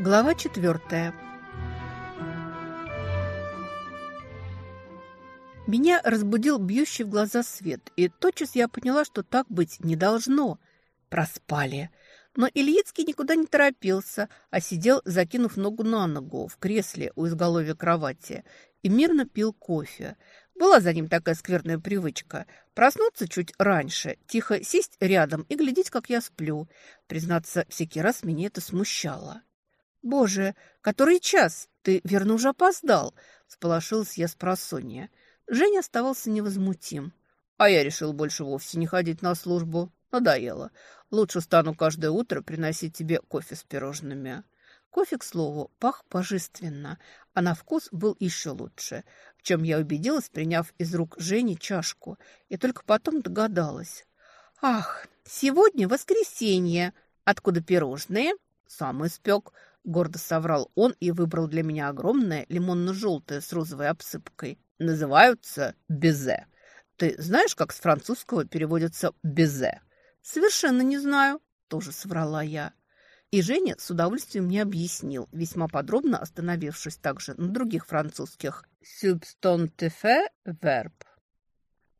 Глава четвертая. Меня разбудил бьющий в глаза свет, и тотчас я поняла, что так быть не должно. Проспали. Но Ильицкий никуда не торопился, а сидел, закинув ногу на ногу, в кресле у изголовья кровати, и мирно пил кофе. Была за ним такая скверная привычка – проснуться чуть раньше, тихо сесть рядом и глядеть, как я сплю. Признаться, всякий раз меня это смущало. «Боже, который час? Ты, верно, уже опоздал!» – сполошилась я с просонья. Женя оставался невозмутим. А я решил больше вовсе не ходить на службу. Надоело. Лучше стану каждое утро приносить тебе кофе с пирожными. Кофе, к слову, пах божественно, а на вкус был еще лучше, в чем я убедилась, приняв из рук Жени чашку, и только потом догадалась. «Ах, сегодня воскресенье! Откуда пирожные?» «Сам испек», — гордо соврал он и выбрал для меня огромное лимонно-желтое с розовой обсыпкой. «Называются безе. Ты знаешь, как с французского переводится безе?» «Совершенно не знаю», — тоже соврала я. И Женя с удовольствием мне объяснил, весьма подробно остановившись также на других французских «substantife verb».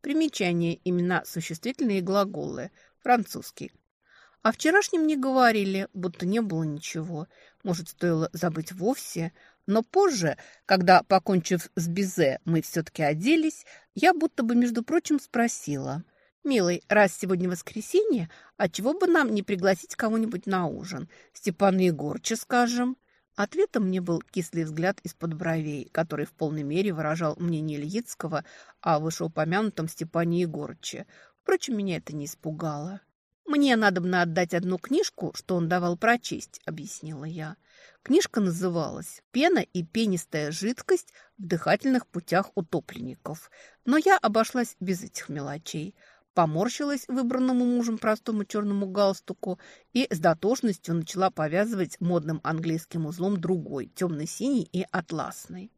Примечание, имена существительные глаголы, французский. О вчерашнем не говорили, будто не было ничего. Может, стоило забыть вовсе. Но позже, когда, покончив с Бизе, мы все-таки оделись, я будто бы, между прочим, спросила. «Милый, раз сегодня воскресенье, а чего бы нам не пригласить кого-нибудь на ужин? Степана Егорча, скажем?» Ответом мне был кислый взгляд из-под бровей, который в полной мере выражал мнение Ильицкого о вышеупомянутом Степане Егорче. Впрочем, меня это не испугало. «Мне надо бы отдать одну книжку, что он давал прочесть», — объяснила я. Книжка называлась «Пена и пенистая жидкость в дыхательных путях утопленников». Но я обошлась без этих мелочей. Поморщилась выбранному мужем простому черному галстуку и с дотошностью начала повязывать модным английским узлом другой, темно-синий и атласный.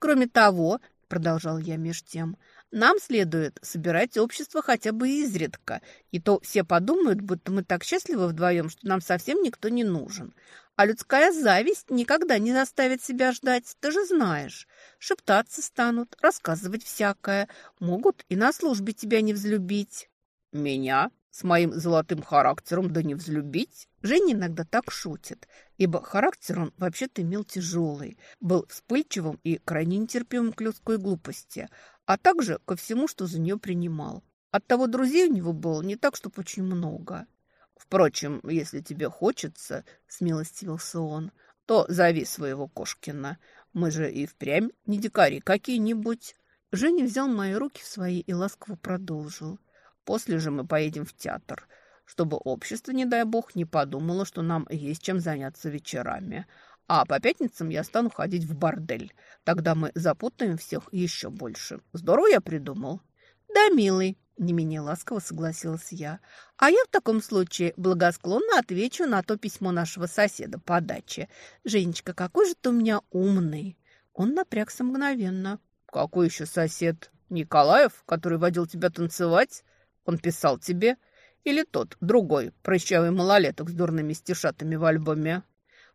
Кроме того, продолжал я меж тем, нам следует собирать общество хотя бы изредка, и то все подумают, будто мы так счастливы вдвоем, что нам совсем никто не нужен. А людская зависть никогда не заставит себя ждать, ты же знаешь. Шептаться станут, рассказывать всякое, могут и на службе тебя не взлюбить. Меня? С моим золотым характером да не взлюбить? Женя иногда так шутит, ибо характер он вообще-то имел тяжелый, был вспыльчивым и крайне нетерпимым к людской глупости, а также ко всему, что за нее принимал. Оттого друзей у него было не так, чтобы очень много. Впрочем, если тебе хочется, смилостивился он, то зови своего Кошкина. Мы же и впрямь не дикари какие-нибудь. Женя взял мои руки в свои и ласково продолжил. После же мы поедем в театр, чтобы общество, не дай бог, не подумало, что нам есть чем заняться вечерами. А по пятницам я стану ходить в бордель. Тогда мы запутаем всех еще больше. Здорово я придумал?» «Да, милый», — не менее ласково согласилась я. «А я в таком случае благосклонно отвечу на то письмо нашего соседа по даче. Женечка, какой же ты у меня умный!» Он напрягся мгновенно. «Какой еще сосед? Николаев, который водил тебя танцевать? Он писал тебе? Или тот, другой, прыщавый малолеток с дурными стишатами в альбоме?»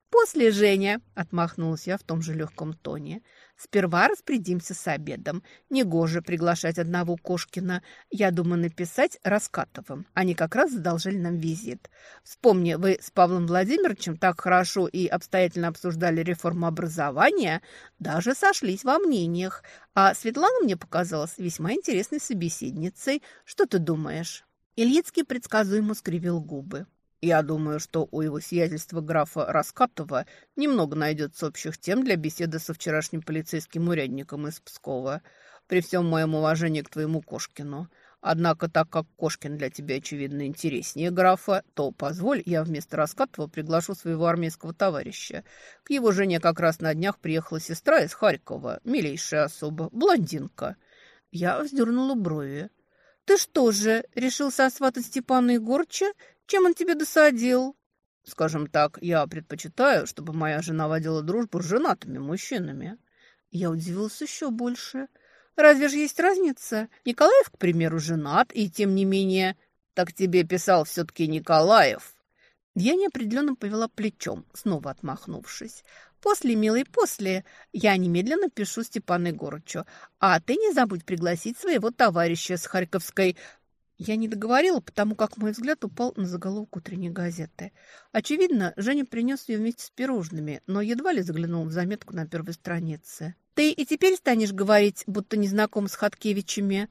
«После, Женя!» – отмахнулась я в том же легком тоне. «Сперва распорядимся с обедом. Негоже приглашать одного Кошкина. Я думаю написать Раскатовым. Они как раз задолжали нам визит. Вспомни, вы с Павлом Владимировичем так хорошо и обстоятельно обсуждали реформу образования, даже сошлись во мнениях. А Светлана мне показалась весьма интересной собеседницей. Что ты думаешь?» Ильицкий предсказуемо скривил губы. Я думаю, что у его сиятельства графа Раскатова немного найдется общих тем для беседы со вчерашним полицейским урядником из Пскова. При всем моем уважении к твоему Кошкину. Однако, так как Кошкин для тебя, очевидно, интереснее графа, то позволь, я вместо Раскатова приглашу своего армейского товарища. К его жене как раз на днях приехала сестра из Харькова, милейшая особа, блондинка. Я вздернула брови. «Ты что же, решил сосватать Степана Егорча чем он тебе досадил? Скажем так, я предпочитаю, чтобы моя жена водила дружбу с женатыми мужчинами. Я удивился еще больше. Разве же есть разница? Николаев, к примеру, женат, и тем не менее... Так тебе писал все-таки Николаев. Я неопределенно повела плечом, снова отмахнувшись. «После, милый, после. Я немедленно пишу Степану Егорычу. А ты не забудь пригласить своего товарища с Харьковской я не договорила, потому как мой взгляд упал на заголовок утренней газеты. Очевидно, Женя принес ее вместе с пирожными, но едва ли заглянул в заметку на первой странице. «Ты и теперь станешь говорить, будто не знаком с Хаткевичами?»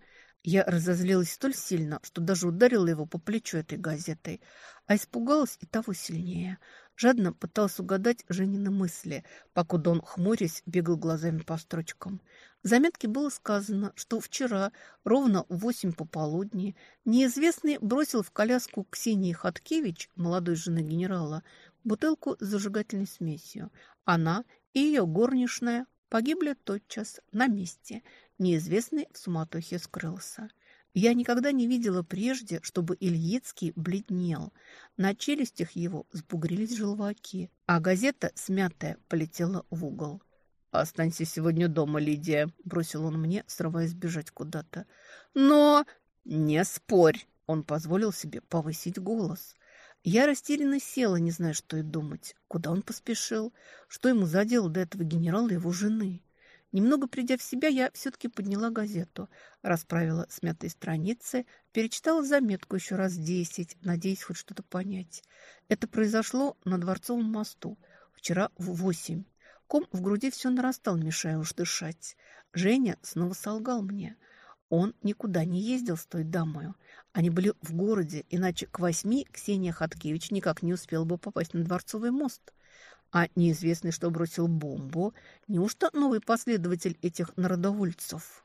Я разозлилась столь сильно, что даже ударила его по плечу этой газетой, а испугалась и того сильнее. Жадно пыталась угадать Женины мысли, покуда он, хмурясь, бегал глазами по строчкам. В заметке было сказано, что вчера, ровно в восемь пополудни, неизвестный бросил в коляску Ксении Хаткевич, молодой жены генерала, бутылку с зажигательной смесью. Она и ее горничная погибли тотчас на месте. Неизвестный в суматохе скрылся. Я никогда не видела прежде, чтобы Ильицкий бледнел. На челюстях его сбугрились желваки, а газета, смятая, полетела в угол. «Останься сегодня дома, Лидия», — бросил он мне, срываясь бежать куда-то. «Но...» «Не спорь!» — он позволил себе повысить голос. Я растерянно села, не зная, что и думать. Куда он поспешил? Что ему задело до этого генерала его жены? Немного придя в себя, я все-таки подняла газету, расправила смятые страницы, перечитала заметку еще раз десять, надеясь хоть что-то понять. Это произошло на Дворцовом мосту, вчера в восемь. Ком в груди все нарастал, мешая уж дышать. Женя снова солгал мне. Он никуда не ездил с той дамою. Они были в городе, иначе к восьми Ксения Хаткевич никак не успела бы попасть на Дворцовый мост. А неизвестный, что бросил бомбу, неужто новый последователь этих народовольцев?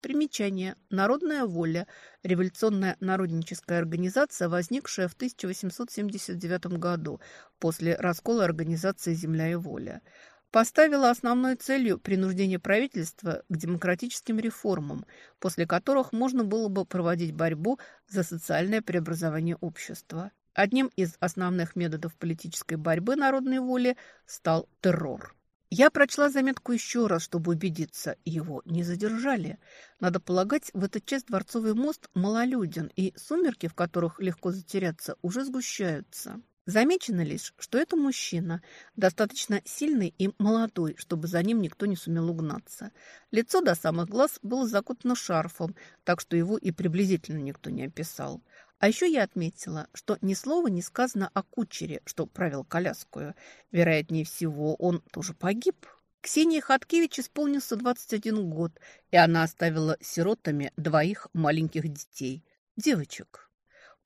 Примечание. Народная воля. Революционная народническая организация, возникшая в 1879 году после раскола организации «Земля и воля» поставила основной целью принуждение правительства к демократическим реформам, после которых можно было бы проводить борьбу за социальное преобразование общества. Одним из основных методов политической борьбы народной воли стал террор. Я прочла заметку еще раз, чтобы убедиться, его не задержали. Надо полагать, в этот час Дворцовый мост малолюден, и сумерки, в которых легко затеряться, уже сгущаются. Замечено лишь, что это мужчина, достаточно сильный и молодой, чтобы за ним никто не сумел угнаться. Лицо до самых глаз было закутано шарфом, так что его и приблизительно никто не описал. А еще я отметила, что ни слова не сказано о кучере, что правил коляскую. Вероятнее всего, он тоже погиб. Ксении Хаткевич исполнился 21 год, и она оставила сиротами двоих маленьких детей, девочек.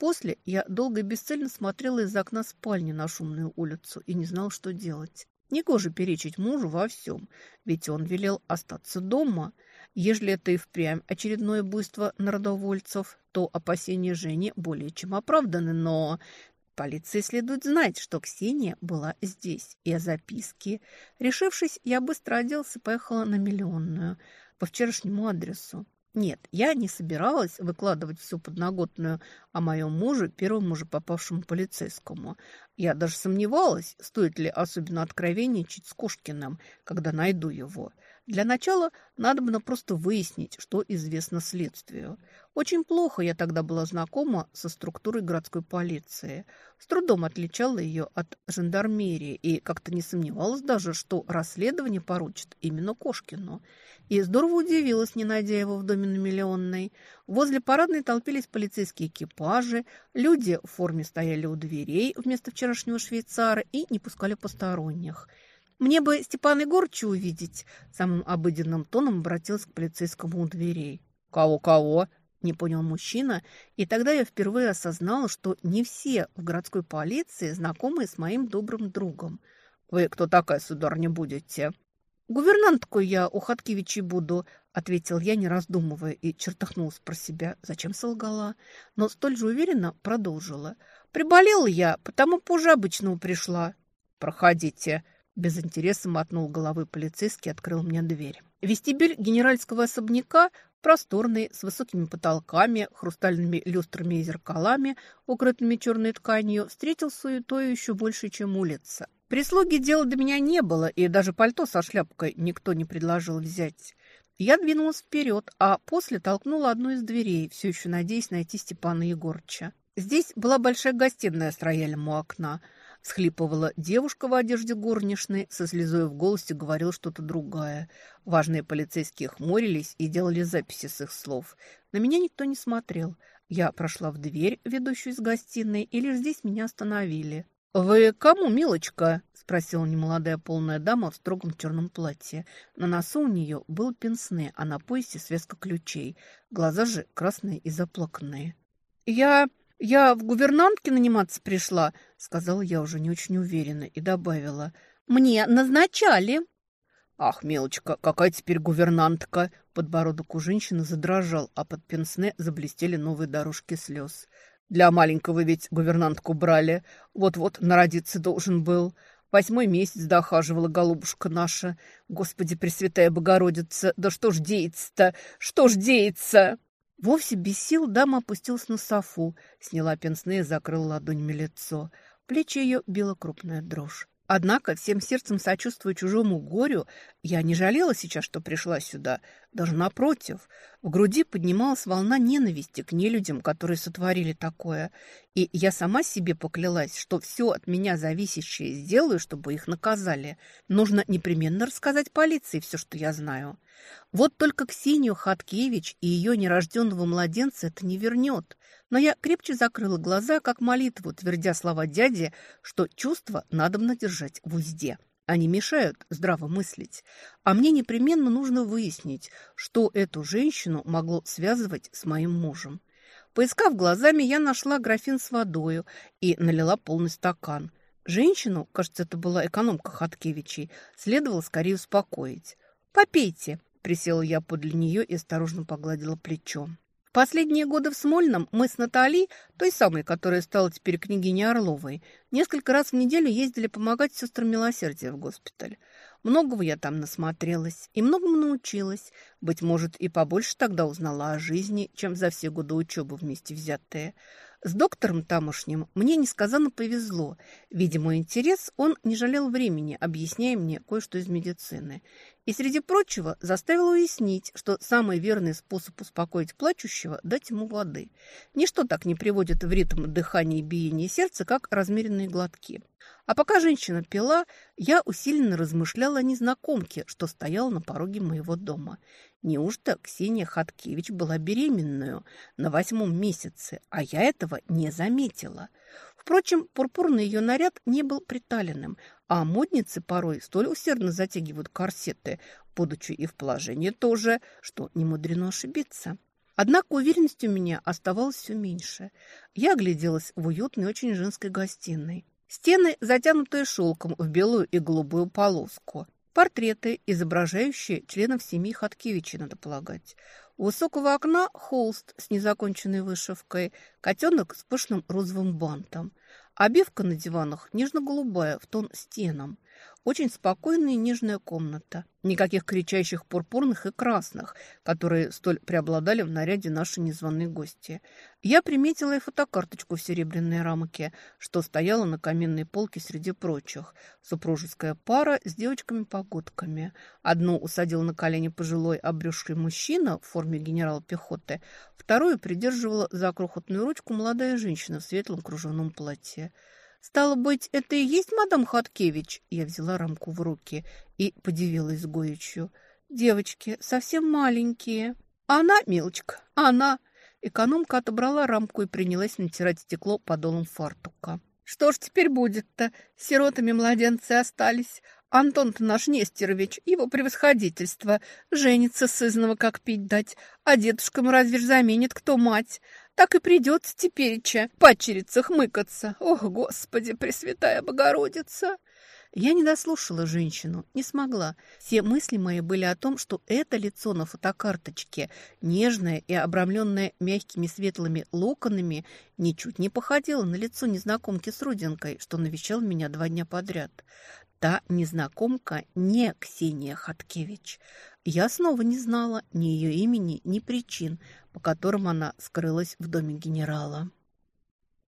После я долго и бесцельно смотрела из окна спальни на шумную улицу и не знала, что делать. Негоже перечить мужу во всем, ведь он велел остаться дома. Ежели это и впрямь очередное буйство народовольцев, то опасения Жени более чем оправданы, но полиции следует знать, что Ксения была здесь, и о записке. Решившись, я быстро оделся и поехала на Миллионную по вчерашнему адресу. Нет, я не собиралась выкладывать всю подноготную о моем муже, первому же попавшему полицейскому. Я даже сомневалась, стоит ли особенно откровенничать с Кошкиным, когда найду его. Для начала надо было просто выяснить, что известно следствию. Очень плохо я тогда была знакома со структурой городской полиции. С трудом отличала ее от жандармерии и как-то не сомневалась даже, что расследование поручит именно Кошкину. И здорово удивилась, не найдя его в доме на Миллионной. Возле парадной толпились полицейские экипажи, люди в форме стояли у дверей вместо вчерашнего швейцара и не пускали посторонних. «Мне бы Степана Егорыча увидеть», – самым обыденным тоном обратилась к полицейскому у дверей. «Кого-кого?» Не понял мужчина, и тогда я впервые осознала, что не все в городской полиции знакомы с моим добрым другом. «Вы кто такая, сударыня, будете?» «Гувернанткой я у Хаткевичей буду», — ответил я, не раздумывая, и чертахнулась про себя. Зачем солгала? Но столь же уверенно продолжила. «Приболела я, потому позже обычного пришла». «Проходите», — без интереса мотнул головой полицейский и открыл мне дверь. Вестибюль генеральского особняка Просторный, с высокими потолками, хрустальными люстрами и зеркалами, укрытыми черной тканью, встретил суетою еще больше, чем улица. Прислуги дела до меня не было, и даже пальто со шляпкой никто не предложил взять. Я двинулась вперед, а после толкнула одну из дверей, все еще надеясь найти Степана Егорыча. Здесь была большая гостиная с роялем у окна. Схлипывала девушка в одежде горничной, со слезой в голосе говорила что-то другое. Важные полицейские хмурились и делали записи с их слов. На меня никто не смотрел. Я прошла в дверь, ведущую из гостиной, и лишь здесь меня остановили. «Вы кому, милочка?» – спросила немолодая полная дама в строгом черном платье. На носу у нее был пенсне, а на поясе связка ключей. Глаза же красные и заплаканные. «Я... я в гувернантке наниматься пришла», – сказала я уже не очень уверенно и добавила. «Мне назначали». «Ах, мелочка, какая теперь гувернантка!» Подбородок у женщины задрожал, а под пенсне заблестели новые дорожки слез. Для маленького ведь гувернантку брали. Вот-вот народиться должен был. Восьмой месяц дохаживала голубушка наша. Господи, Пресвятая Богородица, да что ж деется-то? Что ж деется? Вовсе без сил дама опустилась на софу, сняла пенсне и закрыла ладонями лицо. Плечи ее била крупная дрожь. Однако, всем сердцем сочувствуя чужому горю, я не жалела сейчас, что пришла сюда. Даже напротив, в груди поднималась волна ненависти к нелюдям, которые сотворили такое. И я сама себе поклялась, что все от меня зависящее сделаю, чтобы их наказали. Нужно непременно рассказать полиции все, что я знаю. Вот только Ксению Хаткевич и ее нерожденного младенца это не вернет. Но я крепче закрыла глаза, как молитву, твердя слова дяди, что чувства надо держать в узде. Они мешают здраво мыслить. А мне непременно нужно выяснить, что эту женщину могло связывать с моим мужем. Поискав глазами, я нашла графин с водою и налила полный стакан. Женщину, кажется, это была экономка Хаткевичей, следовало скорее успокоить. «Попейте», Присела я подле нее и осторожно погладила плечо. В последние годы в Смольном мы с Натальей, той самой, которая стала теперь княгиней Орловой, несколько раз в неделю ездили помогать сестрам милосердия в госпиталь. Многого я там насмотрелась и многому научилась. Быть может, и побольше тогда узнала о жизни, чем за все годы учебы вместе взятые. С доктором тамошним мне несказанно повезло. Видимо, интерес он не жалел времени, объясняя мне кое-что из медицины. И, среди прочего, заставил уяснить, что самый верный способ успокоить плачущего – дать ему воды. Ничто так не приводит в ритм дыхания и биения сердца, как размеренные глотки. А пока женщина пила, я усиленно размышляла о незнакомке, что стояла на пороге моего дома. Неужто Ксения Хаткевич была беременную на восьмом месяце, а я этого не заметила? Впрочем, пурпурный ее наряд не был приталенным, а модницы порой столь усердно затягивают корсеты, будучи и в положении тоже, что не мудрено ошибиться. Однако уверенности у меня оставалось все меньше. Я огляделась в уютной, очень женской гостиной. Стены, затянутые шелком в белую и голубую полоску. Портреты, изображающие членов семьи Хаткевича, надо полагать. У высокого окна холст с незаконченной вышивкой, котенок с пышным розовым бантом. Обивка на диванах нежно-голубая, в тон стенам. Очень спокойная и нежная комната. Никаких кричащих пурпурных и красных, которые столь преобладали в наряде наши незваные гости. Я приметила и фотокарточку в серебряной рамке, что стояла на каминной полке среди прочих. Супружеская пара с девочками-погодками. Одну усадил на колени пожилой обрюзший мужчина в форме генерала пехоты, вторую придерживала за крохотную ручку молодая женщина в светлом кружевном платье. «Стало быть, это и есть мадам Хаткевич?» Я взяла рамку в руки и подивилась Гоичу. «Девочки, совсем маленькие». «Она, милочка, она!» Экономка отобрала рамку и принялась натирать стекло подолом фартука. «Что ж теперь будет-то? Сиротами младенцы остались. Антон-то наш Нестерович, его превосходительство, женится сызного, как пить дать, а дедушкам разве заменит кто мать? Так и придется тепереча падчерица хмыкаться. Ох, Господи, Пресвятая Богородица!» Я не дослушала женщину, не смогла. Все мысли мои были о том, что это лицо на фотокарточке, нежное и обрамленное мягкими светлыми локонами, ничуть не походило на лицо незнакомки с родинкой, что навещал меня два дня подряд. Та незнакомка не Ксения Хаткевич. Я снова не знала ни ее имени, ни причин, по которым она скрылась в доме генерала.